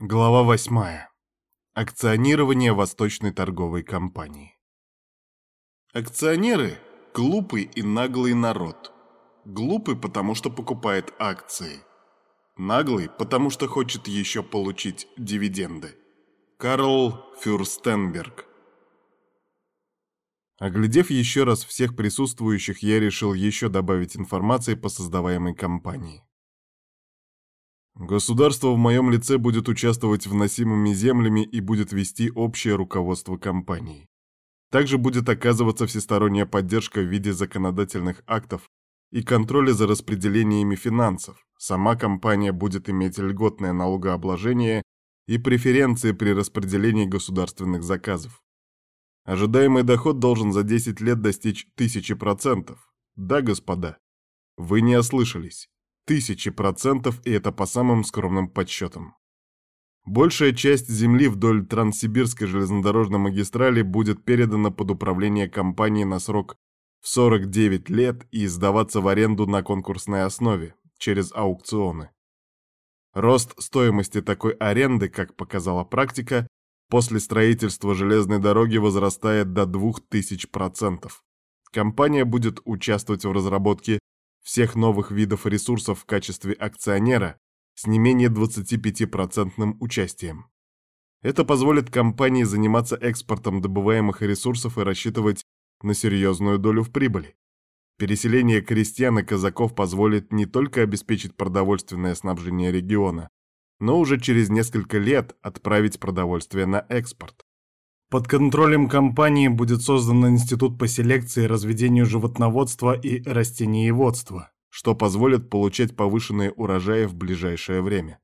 Глава 8. Акционирование Восточной торговой компании. Акционеры – глупый и наглый народ. Глупый, потому что покупает акции. Наглый, потому что хочет еще получить дивиденды. Карл Фюрстенберг. Оглядев еще раз всех присутствующих, я решил еще добавить информации по создаваемой компании. Государство в моем лице будет участвовать вносимыми землями и будет вести общее руководство компанией. Также будет оказываться всесторонняя поддержка в виде законодательных актов и контроля за распределениями финансов. Сама компания будет иметь льготное налогообложение и преференции при распределении государственных заказов. Ожидаемый доход должен за 10 лет достичь 1000%. Да, господа, вы не ослышались. Тысячи процентов, и это по самым скромным подсчетам. Большая часть земли вдоль Транссибирской железнодорожной магистрали будет передана под управление компании на срок в 49 лет и сдаваться в аренду на конкурсной основе, через аукционы. Рост стоимости такой аренды, как показала практика, после строительства железной дороги возрастает до 2000%. Компания будет участвовать в разработке всех новых видов ресурсов в качестве акционера с не менее 25% участием. Это позволит компании заниматься экспортом добываемых ресурсов и рассчитывать на серьезную долю в прибыли. Переселение крестьян и казаков позволит не только обеспечить продовольственное снабжение региона, но уже через несколько лет отправить продовольствие на экспорт. Под контролем компании будет создан институт по селекции, разведению животноводства и растениеводства, что позволит получать повышенные урожаи в ближайшее время.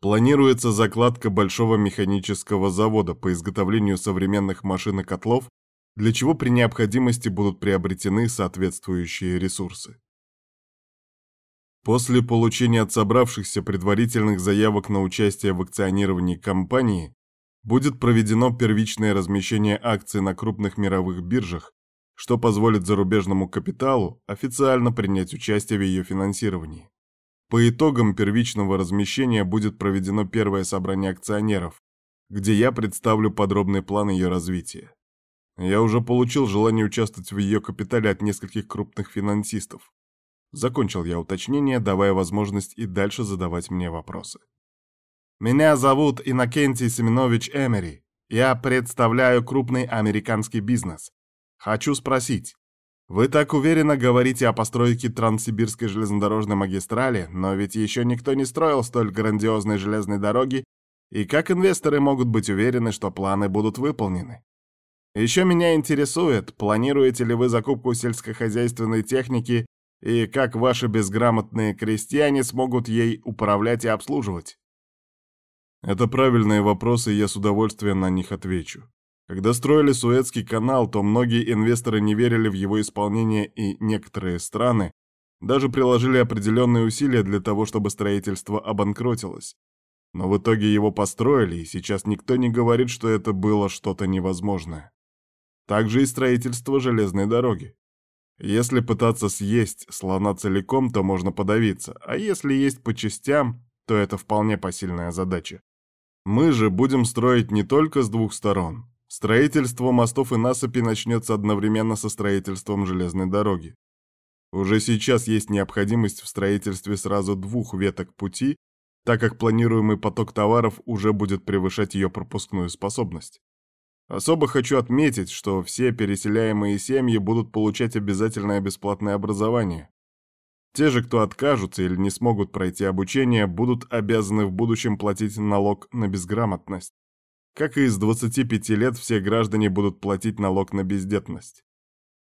Планируется закладка большого механического завода по изготовлению современных машин и котлов, для чего при необходимости будут приобретены соответствующие ресурсы. После получения от собравшихся предварительных заявок на участие в акционировании компании будет проведено первичное размещение акций на крупных мировых биржах, что позволит зарубежному капиталу официально принять участие в ее финансировании. По итогам первичного размещения будет проведено первое собрание акционеров, где я представлю подробный план ее развития. Я уже получил желание участвовать в ее капитале от нескольких крупных финансистов. Закончил я уточнение, давая возможность и дальше задавать мне вопросы. Меня зовут Иннокентий Семенович Эмери. Я представляю крупный американский бизнес. Хочу спросить, вы так уверенно говорите о постройке Транссибирской железнодорожной магистрали, но ведь еще никто не строил столь грандиозной железной дороги, и как инвесторы могут быть уверены, что планы будут выполнены? Еще меня интересует, планируете ли вы закупку сельскохозяйственной техники и как ваши безграмотные крестьяне смогут ей управлять и обслуживать? Это правильные вопросы, и я с удовольствием на них отвечу. Когда строили Суэцкий канал, то многие инвесторы не верили в его исполнение, и некоторые страны даже приложили определенные усилия для того, чтобы строительство обанкротилось. Но в итоге его построили, и сейчас никто не говорит, что это было что-то невозможное. Также и строительство железной дороги. Если пытаться съесть слона целиком, то можно подавиться, а если есть по частям, то это вполне посильная задача. Мы же будем строить не только с двух сторон. Строительство мостов и насыпи начнется одновременно со строительством железной дороги. Уже сейчас есть необходимость в строительстве сразу двух веток пути, так как планируемый поток товаров уже будет превышать ее пропускную способность. Особо хочу отметить, что все переселяемые семьи будут получать обязательное бесплатное образование, те же, кто откажутся или не смогут пройти обучение, будут обязаны в будущем платить налог на безграмотность. Как и с 25 лет все граждане будут платить налог на бездетность.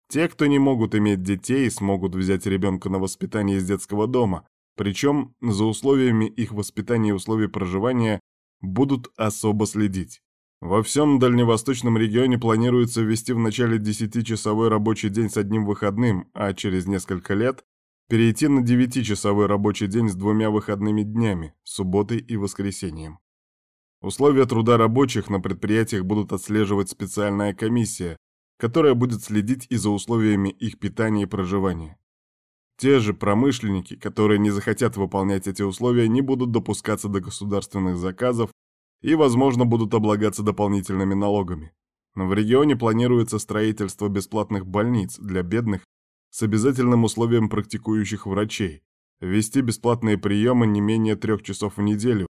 Те, кто не могут иметь детей, смогут взять ребенка на воспитание из детского дома, причем за условиями их воспитания и условий проживания будут особо следить. Во всем дальневосточном регионе планируется ввести в начале 10-часовой рабочий день с одним выходным, а через несколько лет перейти на девятичасовой рабочий день с двумя выходными днями, субботой и воскресеньем. Условия труда рабочих на предприятиях будут отслеживать специальная комиссия, которая будет следить и за условиями их питания и проживания. Те же промышленники, которые не захотят выполнять эти условия, не будут допускаться до государственных заказов и, возможно, будут облагаться дополнительными налогами. Но в регионе планируется строительство бесплатных больниц для бедных с обязательным условием практикующих врачей, вести бесплатные приемы не менее трех часов в неделю.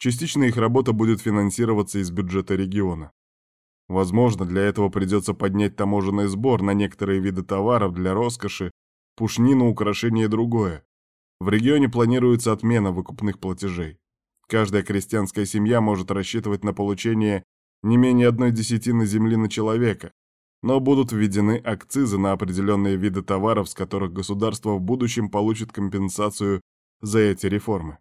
Частично их работа будет финансироваться из бюджета региона. Возможно, для этого придется поднять таможенный сбор на некоторые виды товаров для роскоши, пушнину, украшения и другое. В регионе планируется отмена выкупных платежей. Каждая крестьянская семья может рассчитывать на получение не менее одной десятины земли на человека, но будут введены акцизы на определенные виды товаров, с которых государство в будущем получит компенсацию за эти реформы.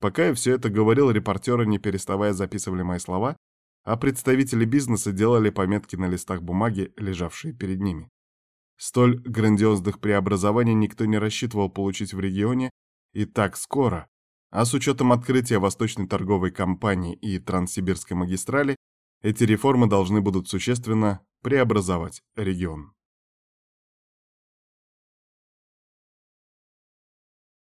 Пока я все это говорил, репортеры, не переставая, записывали мои слова, а представители бизнеса делали пометки на листах бумаги, лежавшие перед ними. Столь грандиозных преобразований никто не рассчитывал получить в регионе и так скоро, а с учетом открытия Восточной торговой компании и Транссибирской магистрали, эти реформы должны будут существенно преобразовать регион.